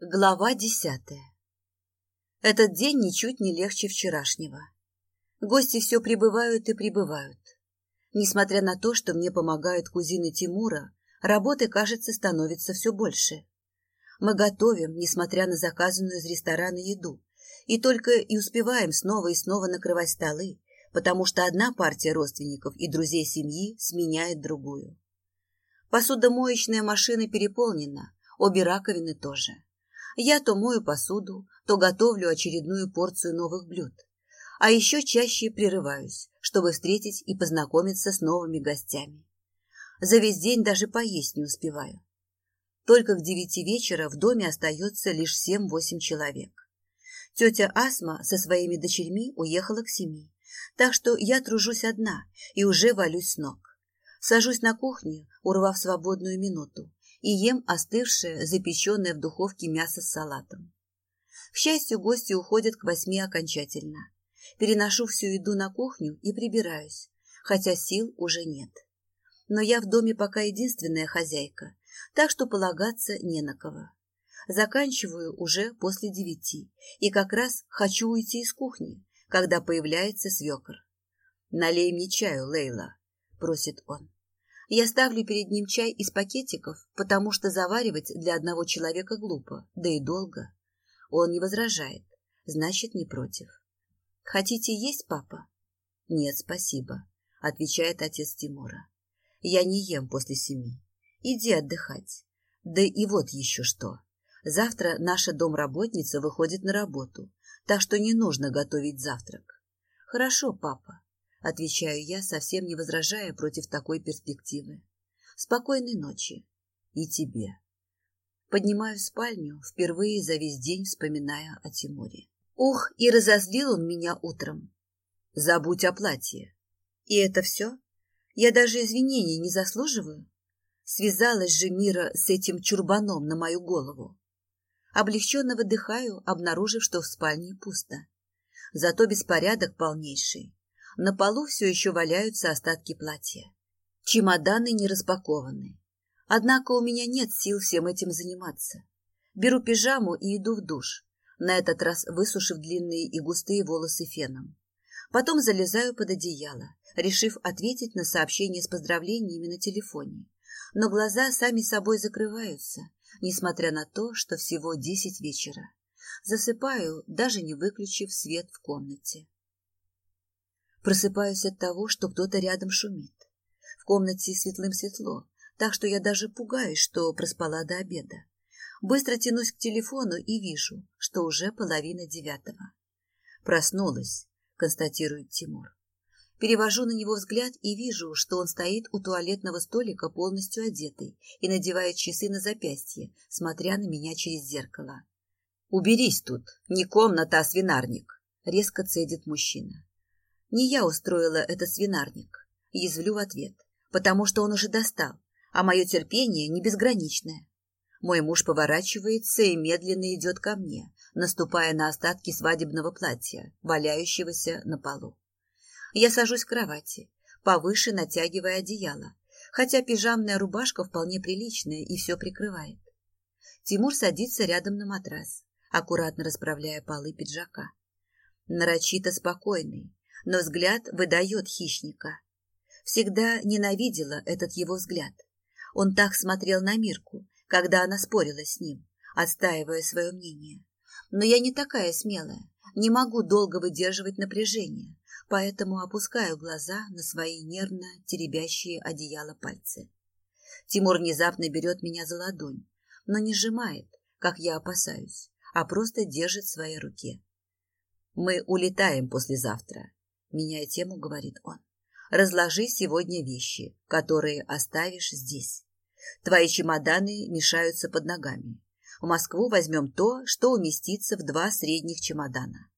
Глава десятая. Этот день ничуть не легче вчерашнего. Гости все прибывают и прибывают. Несмотря на то, что мне помогают кузины Тимура, работы, кажется, становится все больше. Мы готовим, несмотря на заказанную из ресторана еду, и только и успеваем снова и снова накрывать столы, потому что одна партия родственников и друзей семьи сменяет другую. Посудомоечная машина переполнена, обе раковины тоже. Я то мою посуду, то готовлю очередную порцию новых блюд. А еще чаще прерываюсь, чтобы встретить и познакомиться с новыми гостями. За весь день даже поесть не успеваю. Только к девяти вечера в доме остается лишь семь-восемь человек. Тетя Асма со своими дочерьми уехала к семи, так что я тружусь одна и уже валюсь с ног. Сажусь на кухне, урвав свободную минуту, и ем остывшее, запеченное в духовке мясо с салатом. К счастью, гости уходят к восьми окончательно. Переношу всю еду на кухню и прибираюсь, хотя сил уже нет. Но я в доме пока единственная хозяйка, так что полагаться не на кого. Заканчиваю уже после девяти и как раз хочу уйти из кухни, когда появляется свекор. «Налей мне чаю, Лейла», — просит он. Я ставлю перед ним чай из пакетиков, потому что заваривать для одного человека глупо, да и долго. Он не возражает, значит, не против. Хотите есть, папа? Нет, спасибо, отвечает отец Тимура. Я не ем после семи. Иди отдыхать. Да и вот еще что. Завтра наша домработница выходит на работу, так что не нужно готовить завтрак. Хорошо, папа, отвечаю я, совсем не возражая против такой перспективы. Спокойной ночи. И тебе. Поднимаю в спальню, впервые за весь день вспоминая о Тимуре. Ух, и разозлил он меня утром. Забудь о платье. И это все? Я даже извинений не заслуживаю? Связалась же Мира с этим чурбаном на мою голову. Облегченно выдыхаю, обнаружив, что в спальне пусто. Зато беспорядок полнейший. На полу все еще валяются остатки платья. Чемоданы не распакованы. Однако у меня нет сил всем этим заниматься. Беру пижаму и иду в душ, на этот раз высушив длинные и густые волосы феном. Потом залезаю под одеяло, решив ответить на сообщение с поздравлениями на телефоне. Но глаза сами собой закрываются, несмотря на то, что всего десять вечера. Засыпаю, даже не выключив свет в комнате. Просыпаюсь от того, что кто-то рядом шумит. В комнате светлым светло, так что я даже пугаюсь, что проспала до обеда. Быстро тянусь к телефону и вижу, что уже половина девятого. Проснулась, констатирует Тимур. Перевожу на него взгляд и вижу, что он стоит у туалетного столика полностью одетый и надевает часы на запястье, смотря на меня через зеркало. «Уберись тут! Не комната, а свинарник!» — резко цедит мужчина. Не я устроила этот свинарник, язвлю в ответ, потому что он уже достал, а мое терпение не безграничное. Мой муж поворачивается и медленно идет ко мне, наступая на остатки свадебного платья, валяющегося на полу. Я сажусь в кровати, повыше натягивая одеяло, хотя пижамная рубашка вполне приличная и все прикрывает. Тимур садится рядом на матрас, аккуратно расправляя полы пиджака. Нарочито спокойный, но взгляд выдает хищника. Всегда ненавидела этот его взгляд. Он так смотрел на Мирку, когда она спорила с ним, отстаивая свое мнение. Но я не такая смелая, не могу долго выдерживать напряжение, поэтому опускаю глаза на свои нервно теребящие одеяло пальцы. Тимур внезапно берет меня за ладонь, но не сжимает, как я опасаюсь, а просто держит в своей руке. Мы улетаем послезавтра меняя тему, говорит он. Разложи сегодня вещи, которые оставишь здесь. Твои чемоданы мешаются под ногами. В Москву возьмем то, что уместится в два средних чемодана.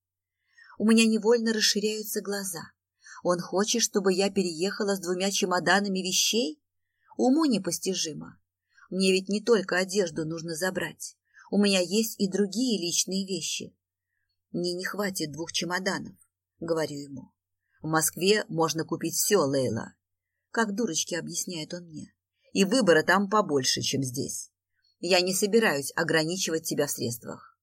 У меня невольно расширяются глаза. Он хочет, чтобы я переехала с двумя чемоданами вещей? Уму непостижимо. Мне ведь не только одежду нужно забрать. У меня есть и другие личные вещи. Мне не хватит двух чемоданов, говорю ему. В Москве можно купить все, Лейла. Как дурочки объясняет он мне. И выбора там побольше, чем здесь. Я не собираюсь ограничивать тебя в средствах.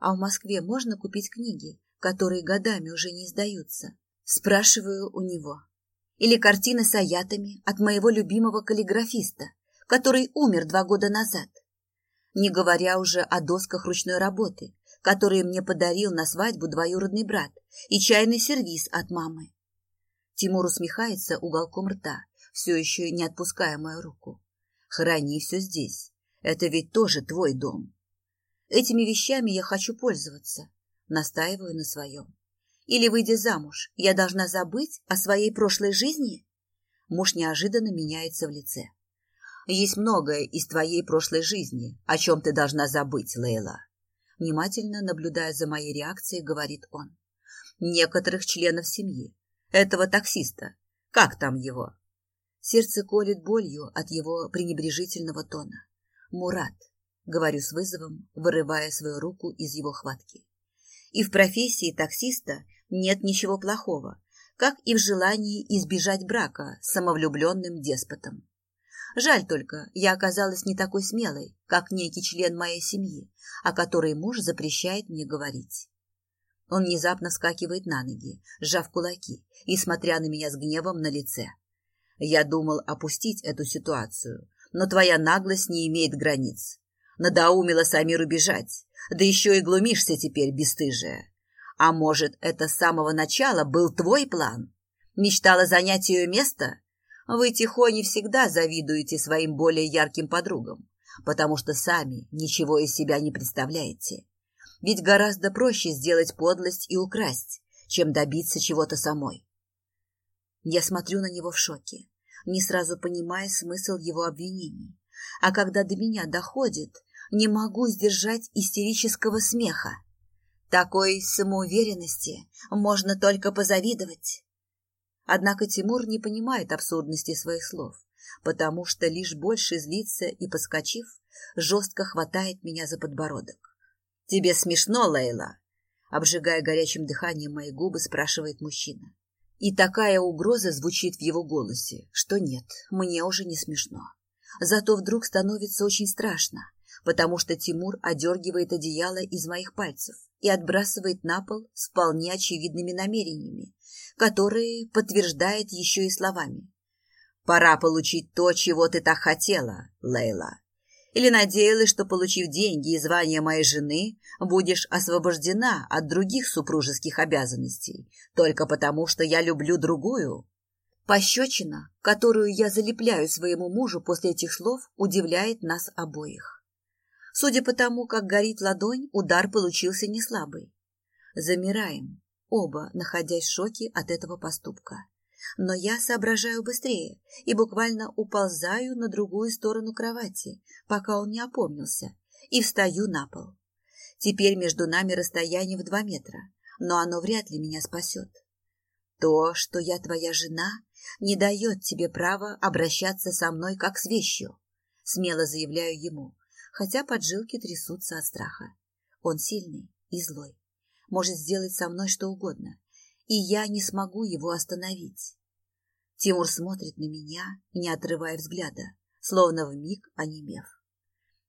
А в Москве можно купить книги, которые годами уже не издаются. Спрашиваю у него. Или картины с аятами от моего любимого каллиграфиста, который умер два года назад. Не говоря уже о досках ручной работы, которые мне подарил на свадьбу двоюродный брат, и чайный сервиз от мамы. Тимур усмехается уголком рта, все еще не отпуская мою руку. Храни все здесь. Это ведь тоже твой дом. Этими вещами я хочу пользоваться. Настаиваю на своем. Или, выйдя замуж, я должна забыть о своей прошлой жизни? Муж неожиданно меняется в лице. Есть многое из твоей прошлой жизни, о чем ты должна забыть, Лейла внимательно наблюдая за моей реакцией, говорит он. Некоторых членов семьи. Этого таксиста. Как там его? Сердце колет болью от его пренебрежительного тона. Мурат, говорю с вызовом, вырывая свою руку из его хватки. И в профессии таксиста нет ничего плохого, как и в желании избежать брака с самовлюбленным деспотом. Жаль только, я оказалась не такой смелой, как некий член моей семьи, о которой муж запрещает мне говорить. Он внезапно вскакивает на ноги, сжав кулаки и смотря на меня с гневом на лице. Я думал опустить эту ситуацию, но твоя наглость не имеет границ. Надоумила Самиру бежать, да еще и глумишься теперь, бесстыжая. А может, это с самого начала был твой план? Мечтала занять ее место? Вы, Тихони, всегда завидуете своим более ярким подругам, потому что сами ничего из себя не представляете. Ведь гораздо проще сделать подлость и украсть, чем добиться чего-то самой. Я смотрю на него в шоке, не сразу понимая смысл его обвинений. А когда до меня доходит, не могу сдержать истерического смеха. Такой самоуверенности можно только позавидовать. Однако Тимур не понимает абсурдности своих слов, потому что лишь больше злится и, поскочив жестко хватает меня за подбородок. «Тебе смешно, Лейла?» Обжигая горячим дыханием мои губы, спрашивает мужчина. И такая угроза звучит в его голосе, что нет, мне уже не смешно. Зато вдруг становится очень страшно, потому что Тимур одергивает одеяло из моих пальцев и отбрасывает на пол с вполне очевидными намерениями, которые подтверждает еще и словами. «Пора получить то, чего ты так хотела, Лейла. Или надеялась, что, получив деньги и звание моей жены, будешь освобождена от других супружеских обязанностей, только потому, что я люблю другую?» Пощечина, которую я залепляю своему мужу после этих слов, удивляет нас обоих. Судя по тому, как горит ладонь, удар получился не слабый. Замираем, оба находясь в шоке от этого поступка. Но я соображаю быстрее и буквально уползаю на другую сторону кровати, пока он не опомнился, и встаю на пол. Теперь между нами расстояние в два метра, но оно вряд ли меня спасет. То, что я твоя жена, не дает тебе права обращаться со мной как с вещью, смело заявляю ему, хотя поджилки трясутся от страха. Он сильный и злой, может сделать со мной что угодно, и я не смогу его остановить. Тимур смотрит на меня, не отрывая взгляда, словно в миг онемев.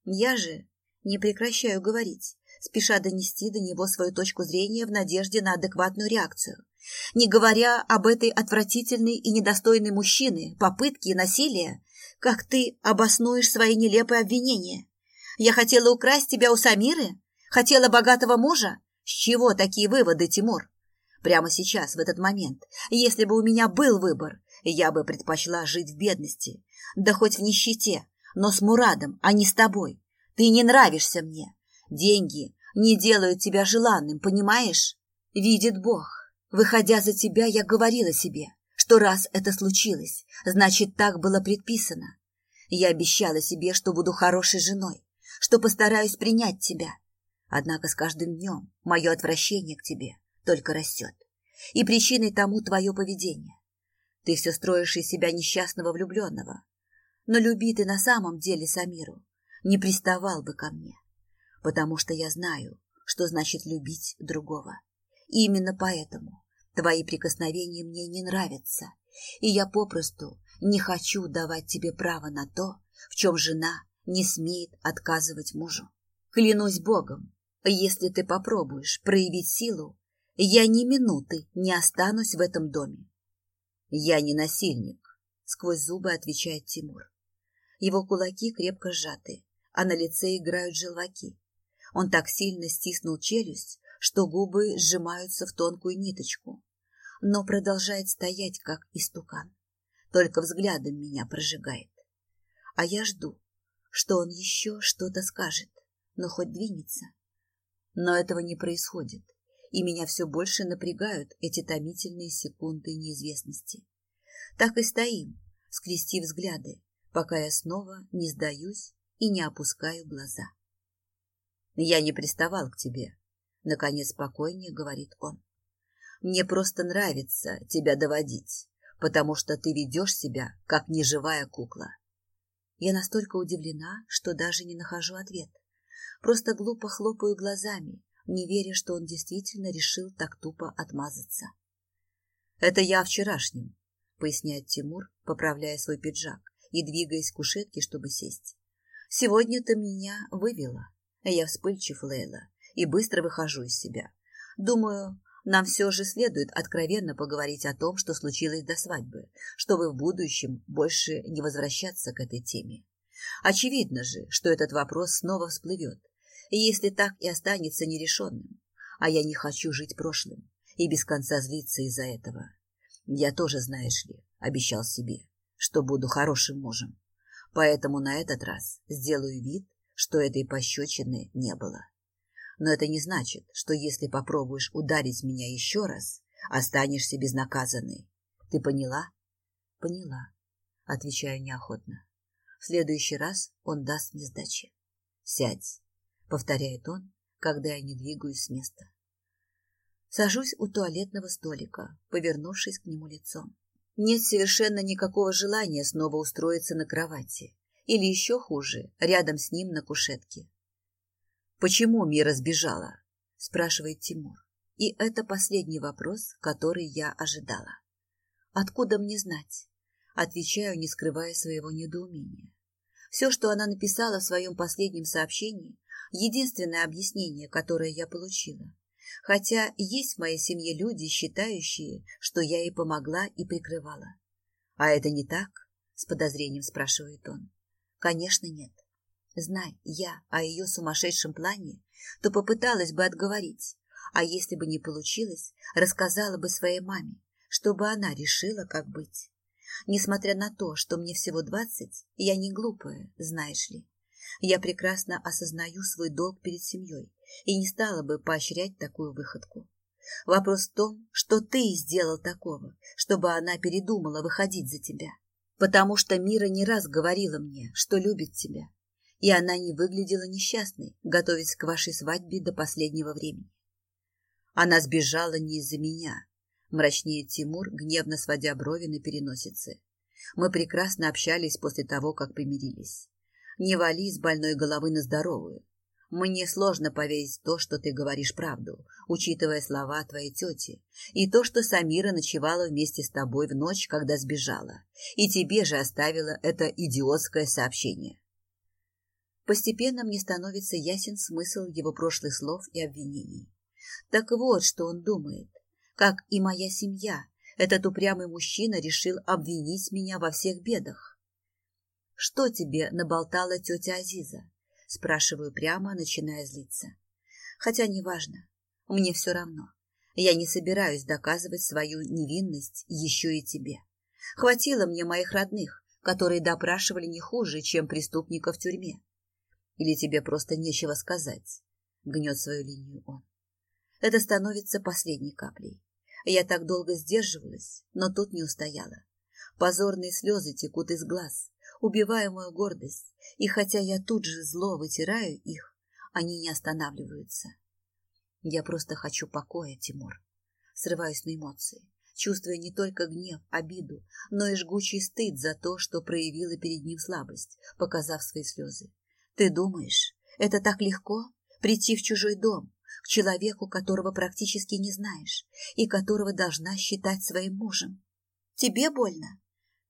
Я же не прекращаю говорить, спеша донести до него свою точку зрения в надежде на адекватную реакцию. Не говоря об этой отвратительной и недостойной мужчины, попытке насилия, как ты обоснуешь свои нелепые обвинения? Я хотела украсть тебя у Самиры? Хотела богатого мужа? С чего такие выводы, Тимур? Прямо сейчас, в этот момент, если бы у меня был выбор, я бы предпочла жить в бедности, да хоть в нищете, но с Мурадом, а не с тобой. Ты не нравишься мне. Деньги не делают тебя желанным, понимаешь? Видит Бог. Выходя за тебя, я говорила себе, что раз это случилось, значит, так было предписано. Я обещала себе, что буду хорошей женой, что постараюсь принять тебя. Однако с каждым днем мое отвращение к тебе только растет. И причиной тому твое поведение. Ты все строишь из себя несчастного влюбленного. Но люби ты на самом деле Самиру. Не приставал бы ко мне. Потому что я знаю, что значит любить другого. И именно поэтому твои прикосновения мне не нравятся. И я попросту не хочу давать тебе право на то, в чем жена не смеет отказывать мужу. Клянусь Богом, если ты попробуешь проявить силу, я ни минуты не останусь в этом доме. Я не насильник, сквозь зубы отвечает Тимур. Его кулаки крепко сжаты, а на лице играют желваки. Он так сильно стиснул челюсть, что губы сжимаются в тонкую ниточку, но продолжает стоять, как истукан. Только взглядом меня прожигает. А я жду, что он еще что-то скажет, но хоть двинется. Но этого не происходит, и меня все больше напрягают эти томительные секунды неизвестности. Так и стоим, скрестив взгляды, пока я снова не сдаюсь и не опускаю глаза. «Я не приставал к тебе», — наконец спокойнее говорит он. «Мне просто нравится тебя доводить, потому что ты ведешь себя, как неживая кукла. Я настолько удивлена, что даже не нахожу ответ. Просто глупо хлопаю глазами, не веря, что он действительно решил так тупо отмазаться. «Это я вчерашним», — поясняет Тимур, поправляя свой пиджак и двигаясь к кушетке, чтобы сесть. «Сегодня ты меня вывела. Я вспыльчив, Лейла, и быстро выхожу из себя. Думаю, нам все же следует откровенно поговорить о том, что случилось до свадьбы, чтобы в будущем больше не возвращаться к этой теме. Очевидно же, что этот вопрос снова всплывет, если так и останется нерешенным. А я не хочу жить прошлым и без конца злиться из-за этого. Я тоже, знаешь ли, обещал себе, что буду хорошим мужем. Поэтому на этот раз сделаю вид, что этой пощечины не было но это не значит, что если попробуешь ударить меня еще раз, останешься безнаказанной. Ты поняла? Поняла, отвечаю неохотно. В следующий раз он даст мне сдачи. Сядь, повторяет он, когда я не двигаюсь с места. Сажусь у туалетного столика, повернувшись к нему лицом. Нет совершенно никакого желания снова устроиться на кровати. Или еще хуже, рядом с ним на кушетке. Почему Мира сбежала? спрашивает Тимур. И это последний вопрос, который я ожидала. Откуда мне знать? Отвечаю, не скрывая своего недоумения. Все, что она написала в своем последнем сообщении, единственное объяснение, которое я получила. Хотя есть в моей семье люди, считающие, что я ей помогла и прикрывала. А это не так? С подозрением спрашивает он. Конечно, нет. Знай, я а о ее сумасшедшем плане, то попыталась бы отговорить, а если бы не получилось, рассказала бы своей маме, чтобы она решила, как быть. Несмотря на то, что мне всего двадцать, я не глупая, знаешь ли. Я прекрасно осознаю свой долг перед семьей и не стала бы поощрять такую выходку. Вопрос в том, что ты сделал такого, чтобы она передумала выходить за тебя. Потому что Мира не раз говорила мне, что любит тебя, и она не выглядела несчастной, готовясь к вашей свадьбе до последнего времени. Она сбежала не из-за меня, мрачнее Тимур, гневно сводя брови на переносице. Мы прекрасно общались после того, как примирились. Не вали с больной головы на здоровую. Мне сложно поверить в то, что ты говоришь правду, учитывая слова твоей тети, и то, что Самира ночевала вместе с тобой в ночь, когда сбежала, и тебе же оставила это идиотское сообщение. Постепенно мне становится ясен смысл его прошлых слов и обвинений. Так вот, что он думает. Как и моя семья, этот упрямый мужчина решил обвинить меня во всех бедах. «Что тебе наболтала тетя Азиза?» – спрашиваю прямо, начиная злиться. «Хотя неважно. Мне все равно. Я не собираюсь доказывать свою невинность еще и тебе. Хватило мне моих родных, которые допрашивали не хуже, чем преступника в тюрьме. Или тебе просто нечего сказать?» — гнет свою линию он. Это становится последней каплей. Я так долго сдерживалась, но тут не устояла. Позорные слезы текут из глаз, убивая мою гордость, и хотя я тут же зло вытираю их, они не останавливаются. Я просто хочу покоя, Тимур. Срываюсь на эмоции, чувствуя не только гнев, обиду, но и жгучий стыд за то, что проявила перед ним слабость, показав свои слезы. Ты думаешь, это так легко прийти в чужой дом, к человеку, которого практически не знаешь и которого должна считать своим мужем? Тебе больно?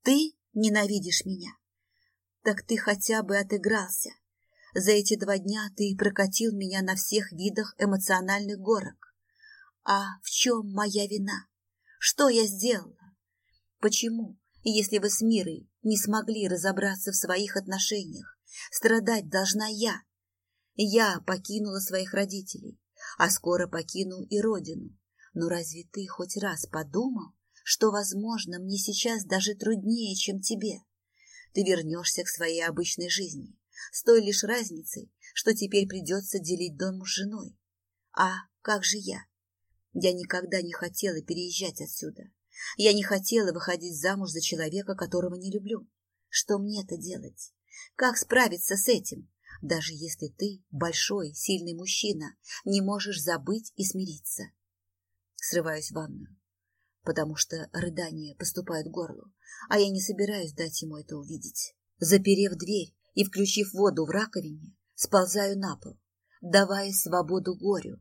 Ты ненавидишь меня? Так ты хотя бы отыгрался. За эти два дня ты прокатил меня на всех видах эмоциональных горок. А в чем моя вина? Что я сделала? Почему, если вы с Мирой не смогли разобраться в своих отношениях, Страдать должна я. Я покинула своих родителей, а скоро покину и родину. Но разве ты хоть раз подумал, что, возможно, мне сейчас даже труднее, чем тебе? Ты вернешься к своей обычной жизни, с той лишь разницей, что теперь придется делить дом с женой. А как же я? Я никогда не хотела переезжать отсюда. Я не хотела выходить замуж за человека, которого не люблю. Что мне это делать? Как справиться с этим, даже если ты, большой, сильный мужчина, не можешь забыть и смириться? Срываюсь в ванную, потому что рыдания поступают к горлу, а я не собираюсь дать ему это увидеть. Заперев дверь и включив воду в раковине, сползаю на пол, давая свободу горю.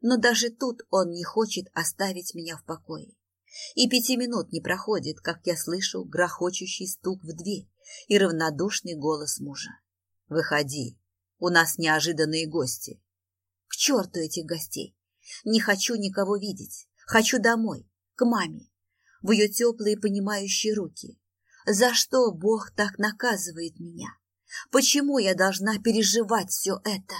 Но даже тут он не хочет оставить меня в покое. И пяти минут не проходит, как я слышу грохочущий стук в дверь и равнодушный голос мужа. «Выходи, у нас неожиданные гости». «К черту этих гостей! Не хочу никого видеть. Хочу домой, к маме, в ее теплые понимающие руки. За что Бог так наказывает меня? Почему я должна переживать все это?»